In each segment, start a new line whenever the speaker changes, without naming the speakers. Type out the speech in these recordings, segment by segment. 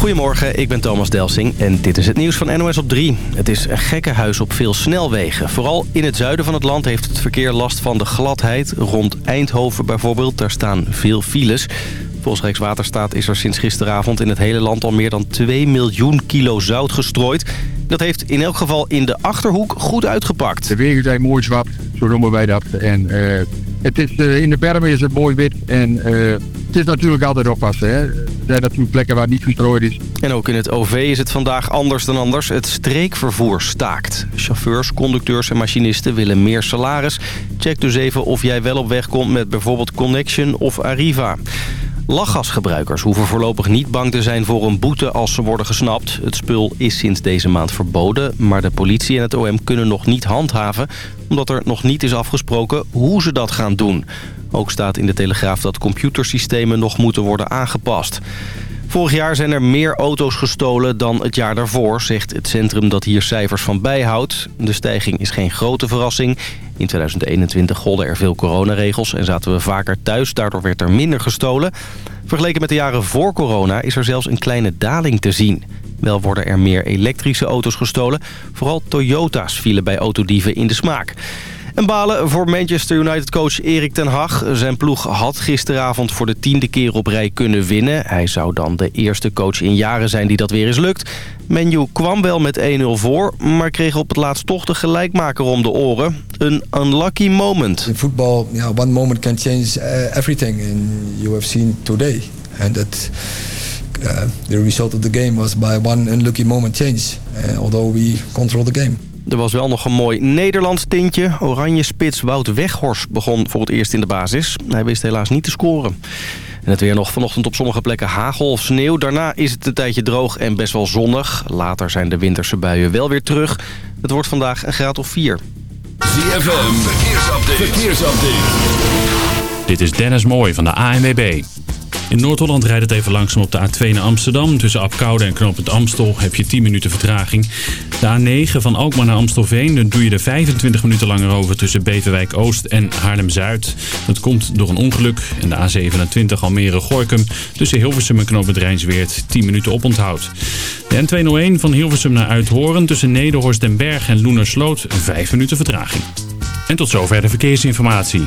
Goedemorgen, ik ben Thomas Delsing en dit is het nieuws van NOS op 3. Het is een gekkenhuis op veel snelwegen. Vooral in het zuiden van het land heeft het verkeer last van de gladheid. Rond Eindhoven bijvoorbeeld, daar staan veel files. Volgens Rijkswaterstaat is er sinds gisteravond in het hele land al meer dan 2 miljoen kilo zout gestrooid. Dat heeft in elk geval in de Achterhoek goed uitgepakt.
De wegen zijn mooi zwart, zo noemen wij dat. En eh, het is, eh, in de bermen is het mooi wit en eh, het is natuurlijk altijd oppassen. Hè. Zijn natuurlijk plekken waar niet gestrooid is.
En ook in het OV is het vandaag anders dan anders. Het streekvervoer staakt. Chauffeurs, conducteurs en machinisten willen meer salaris. Check dus even of jij wel op weg komt met bijvoorbeeld Connection of Arriva. Lachgasgebruikers hoeven voorlopig niet bang te zijn voor een boete als ze worden gesnapt. Het spul is sinds deze maand verboden, maar de politie en het OM kunnen nog niet handhaven... omdat er nog niet is afgesproken hoe ze dat gaan doen. Ook staat in de Telegraaf dat computersystemen nog moeten worden aangepast. Vorig jaar zijn er meer auto's gestolen dan het jaar daarvoor, zegt het centrum dat hier cijfers van bijhoudt. De stijging is geen grote verrassing. In 2021 golden er veel coronaregels en zaten we vaker thuis. Daardoor werd er minder gestolen. Vergeleken met de jaren voor corona is er zelfs een kleine daling te zien. Wel worden er meer elektrische auto's gestolen. Vooral Toyota's vielen bij autodieven in de smaak. En balen voor Manchester United-coach Erik ten Hag. Zijn ploeg had gisteravond voor de tiende keer op rij kunnen winnen. Hij zou dan de eerste coach in jaren zijn die dat weer eens lukt. Menu kwam wel met 1-0 voor, maar kreeg op het laatst toch de gelijkmaker om de oren. Een unlucky moment.
In football, yeah, one moment can change uh, everything. And you have seen today. And that uh, the result of the game was by one unlucky moment change. Uh, although we control the game.
Er was wel nog een mooi Nederlands tintje. Oranje spits Wout Weghorst begon voor het eerst in de basis. Hij wist helaas niet te scoren. En het weer nog vanochtend op sommige plekken hagel of sneeuw. Daarna is het een tijdje droog en best wel zonnig. Later zijn de winterse buien wel weer terug. Het wordt vandaag een graad of 4.
ZFM, verkeersupdate. verkeersupdate.
Dit is Dennis Mooij van de ANWB. In Noord-Holland rijdt het even langzaam op de A2 naar Amsterdam. Tussen Apkoude en Knoopend Amstel heb je 10 minuten vertraging. De A9 van Alkmaar naar Amstelveen, dan doe je er 25 minuten langer over tussen Beverwijk Oost en Haarlem-Zuid. Dat komt door een ongeluk. En de A27 Almere-Gorkum tussen Hilversum en Knoopend Rijnsweert 10 minuten oponthoud. De N201 van Hilversum naar Uithoren tussen Nederhorst den Berg en Loenersloot 5 minuten vertraging. En tot zover de verkeersinformatie.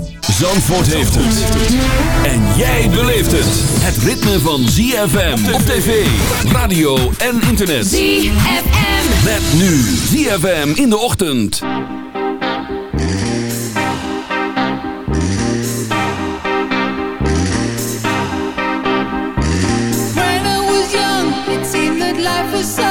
Zandvoort heeft het. En jij beleeft het. Het ritme van ZFM op tv, radio en internet.
ZFM.
Met nu ZFM in de ochtend.
When I was young, it seemed that life was so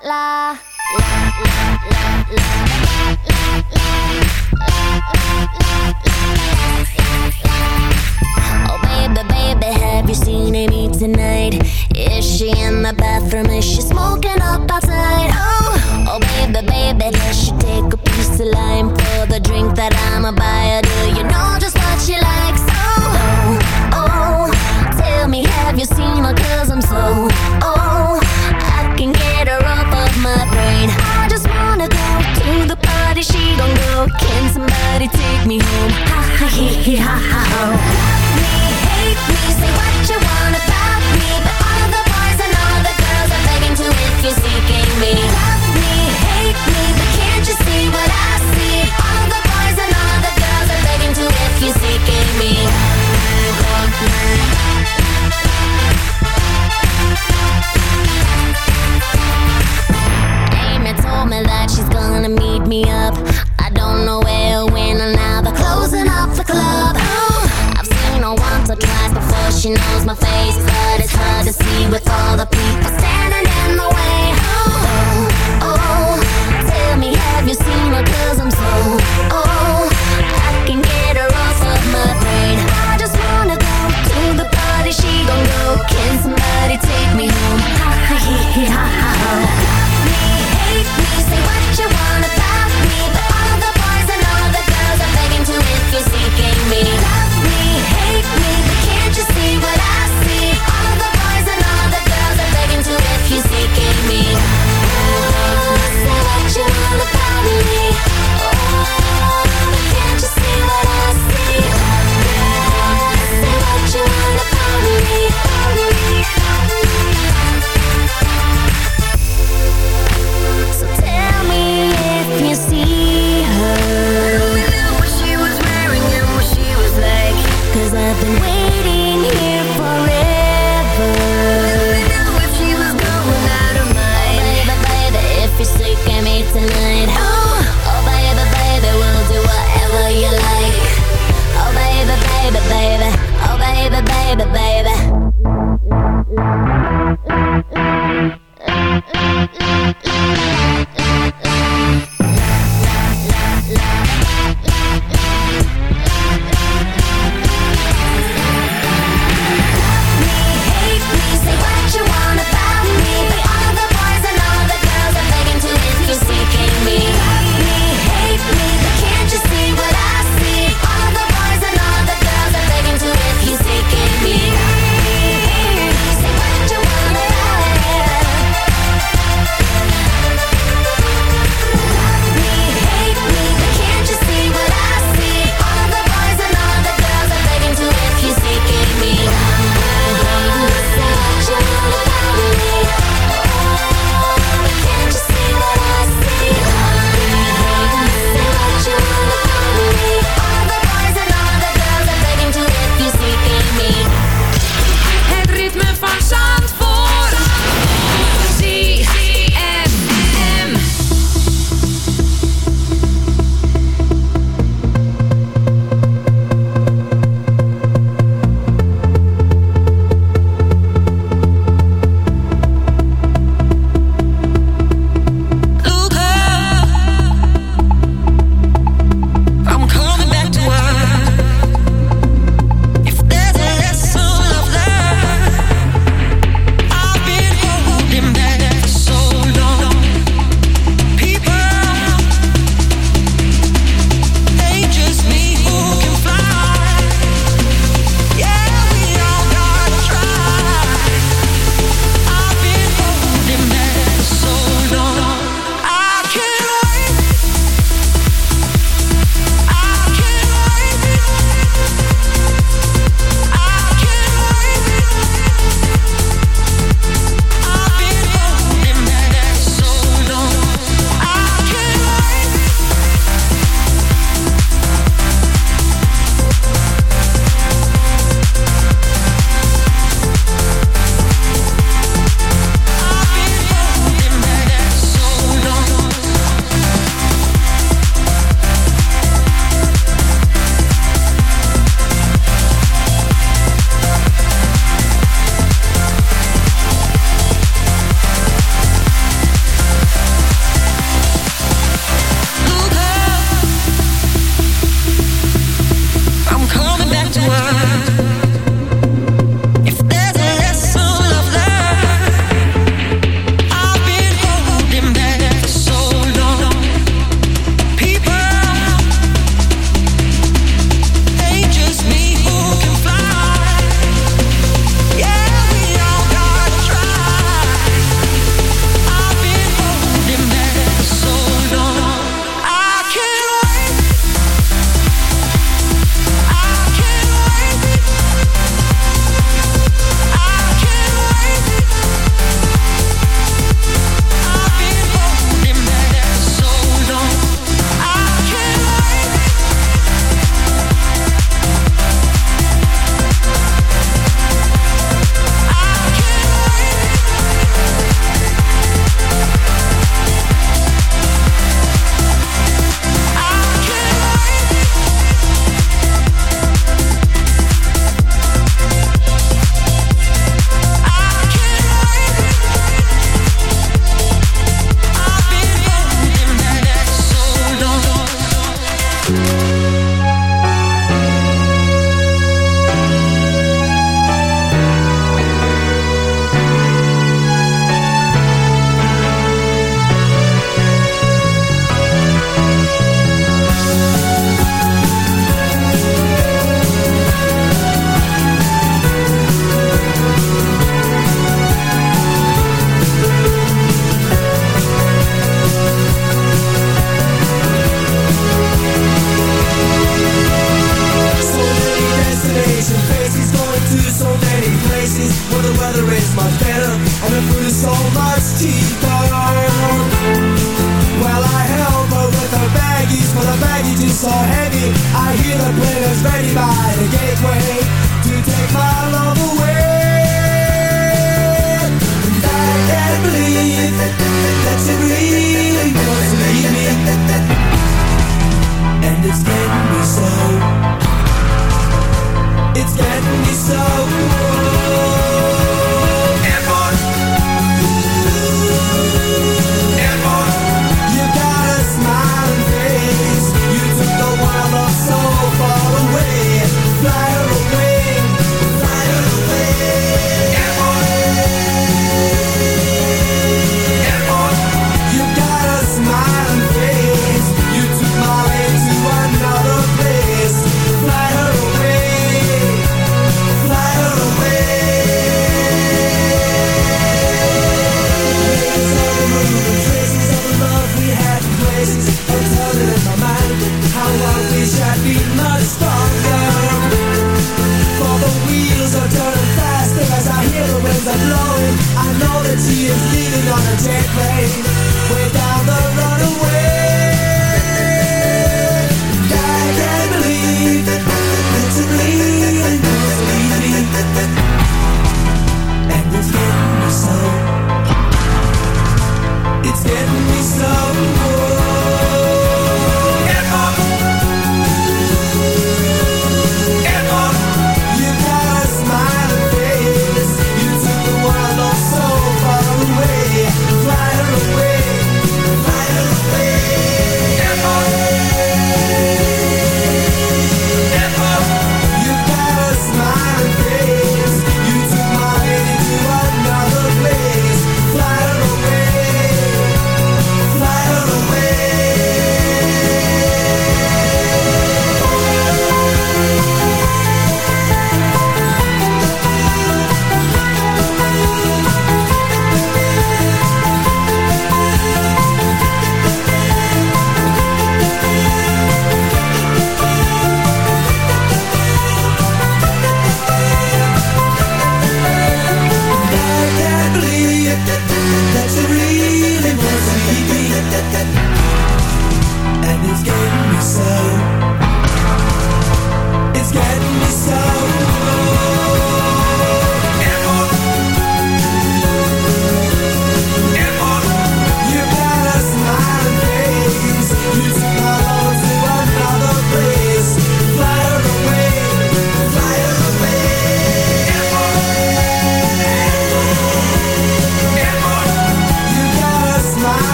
啦。take me home. Ha ha he he ha ha.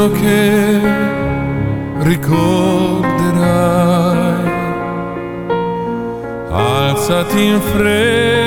Giorno che ricorderai. Alzati in fretta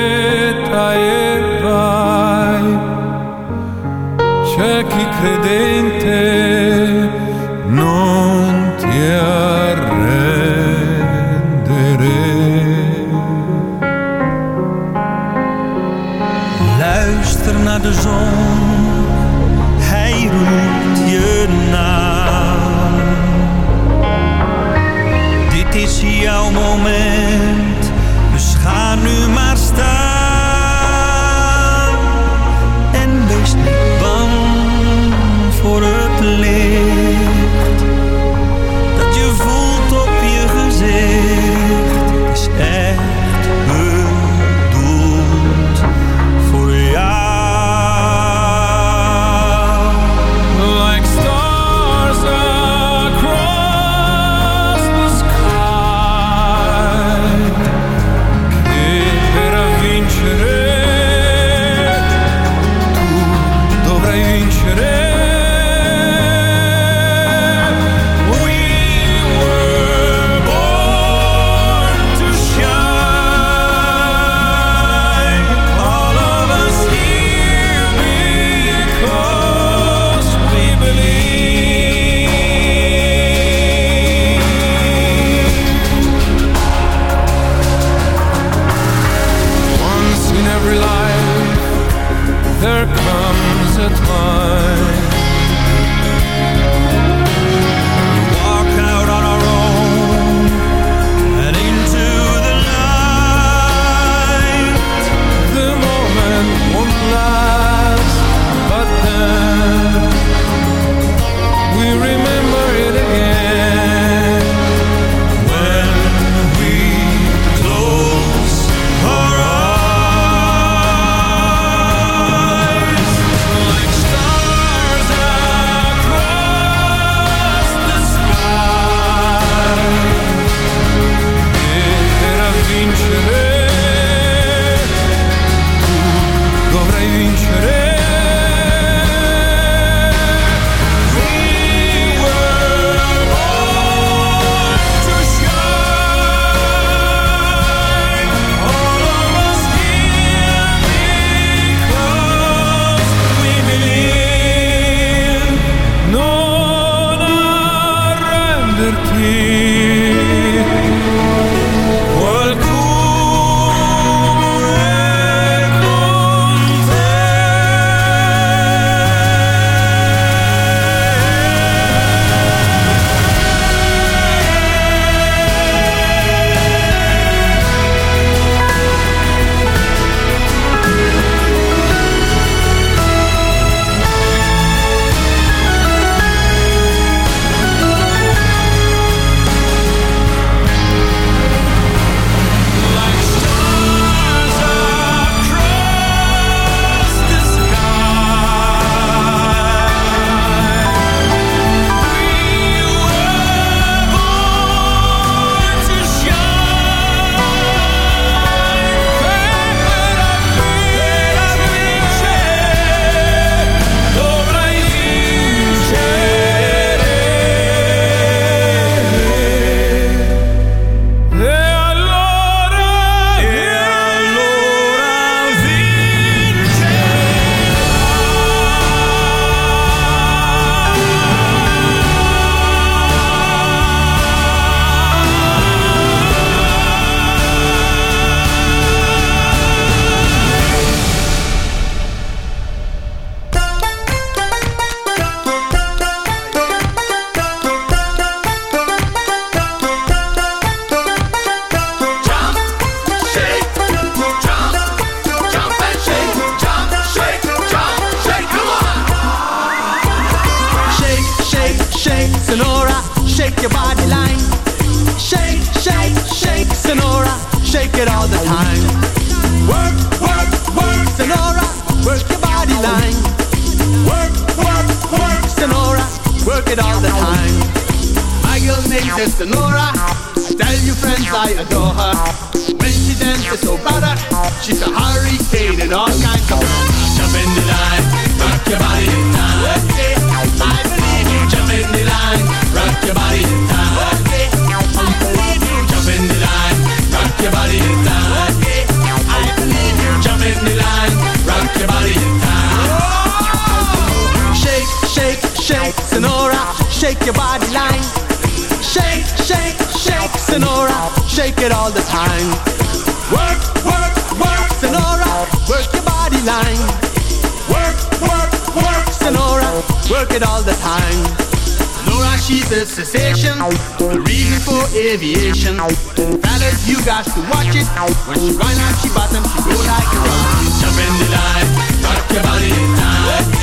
shake
it all the time. Work, work, work, Sonora, work your body line. Work, work, work, Sonora, work it all the time. Sonora, she's a sensation, the reason for aviation. Fellas, you got to watch it. When she grind out, she bottom, she go like a
rock. Jump in the line, rock your body in time.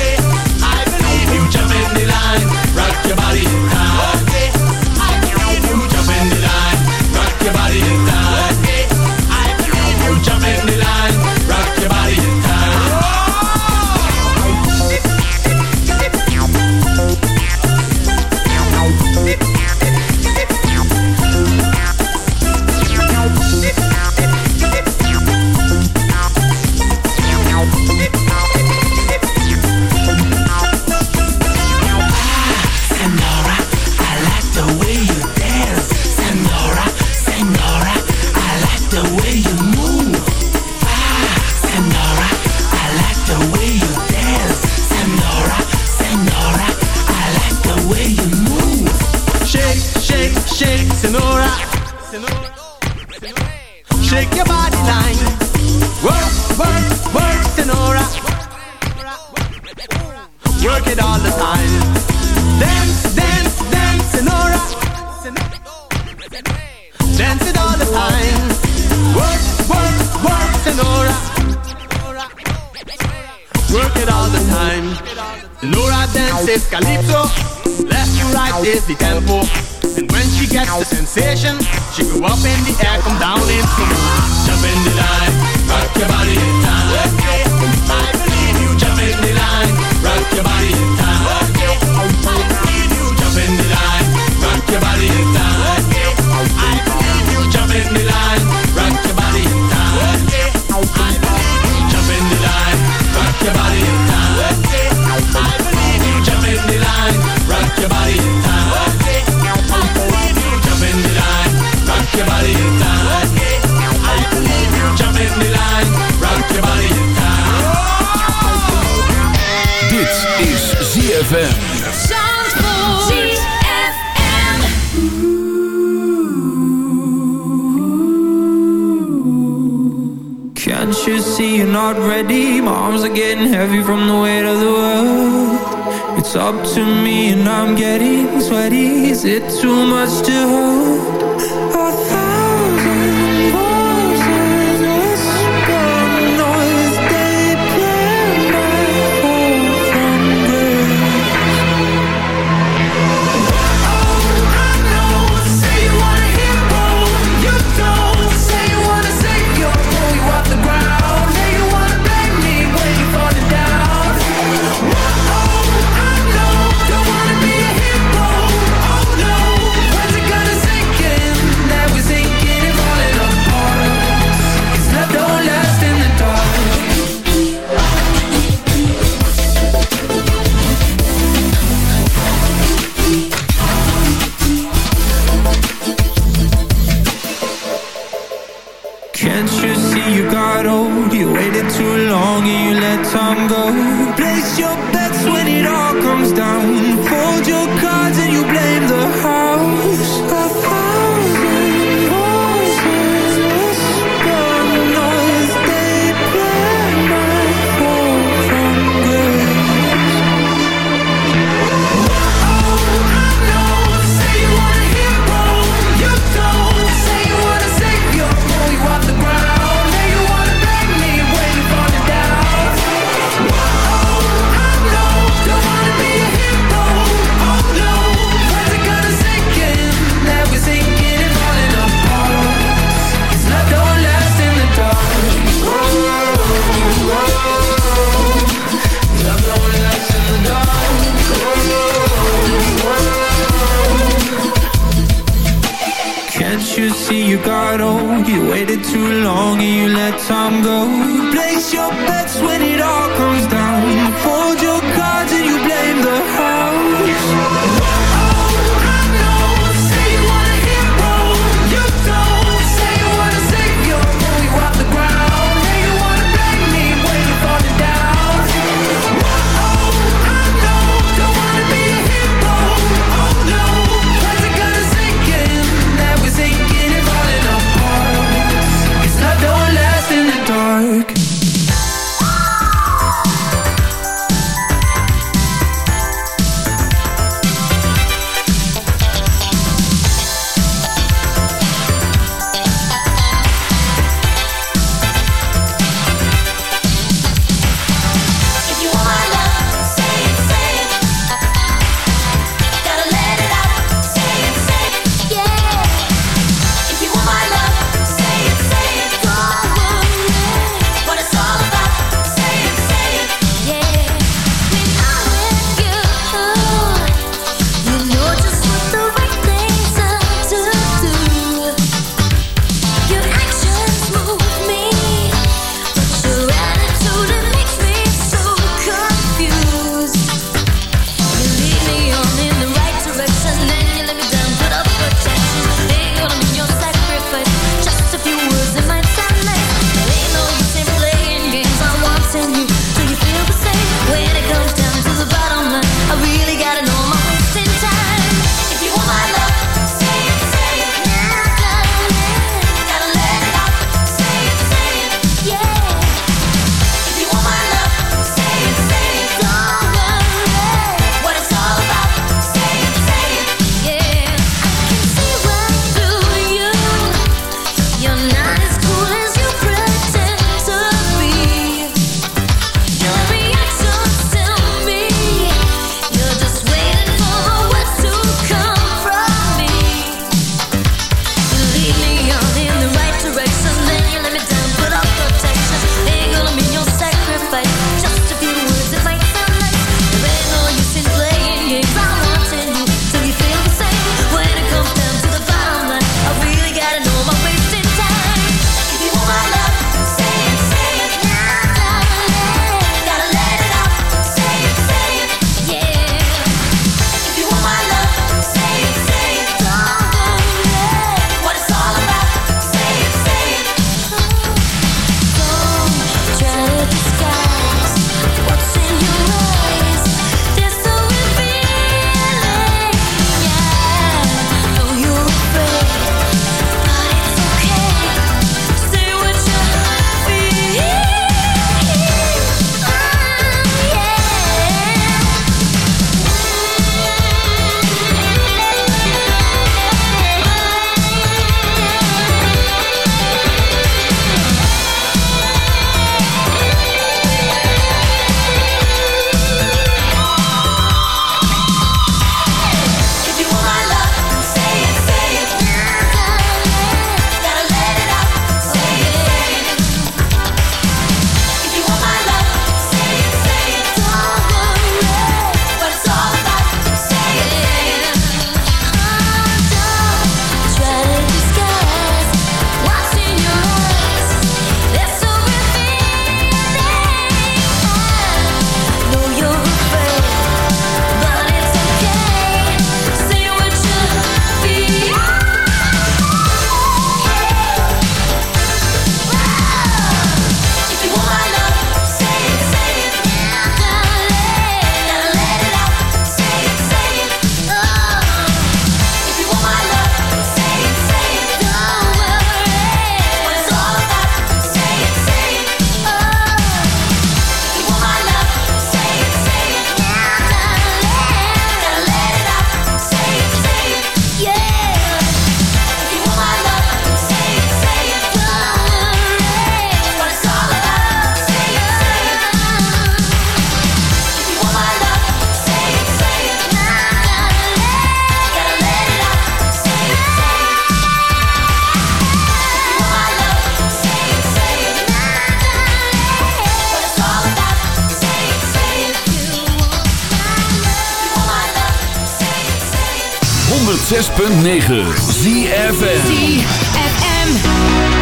106.9 ZFM.
ZFM.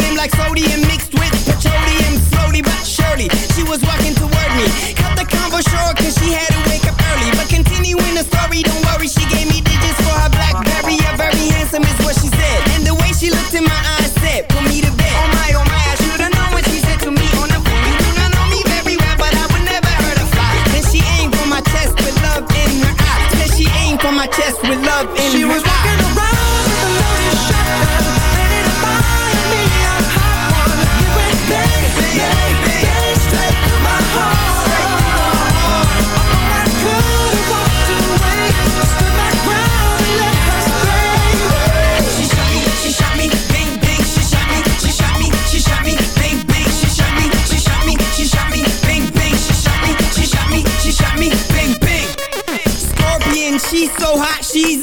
flame like sodium mixed with petroleum. Slowly but surely, she was walking toward me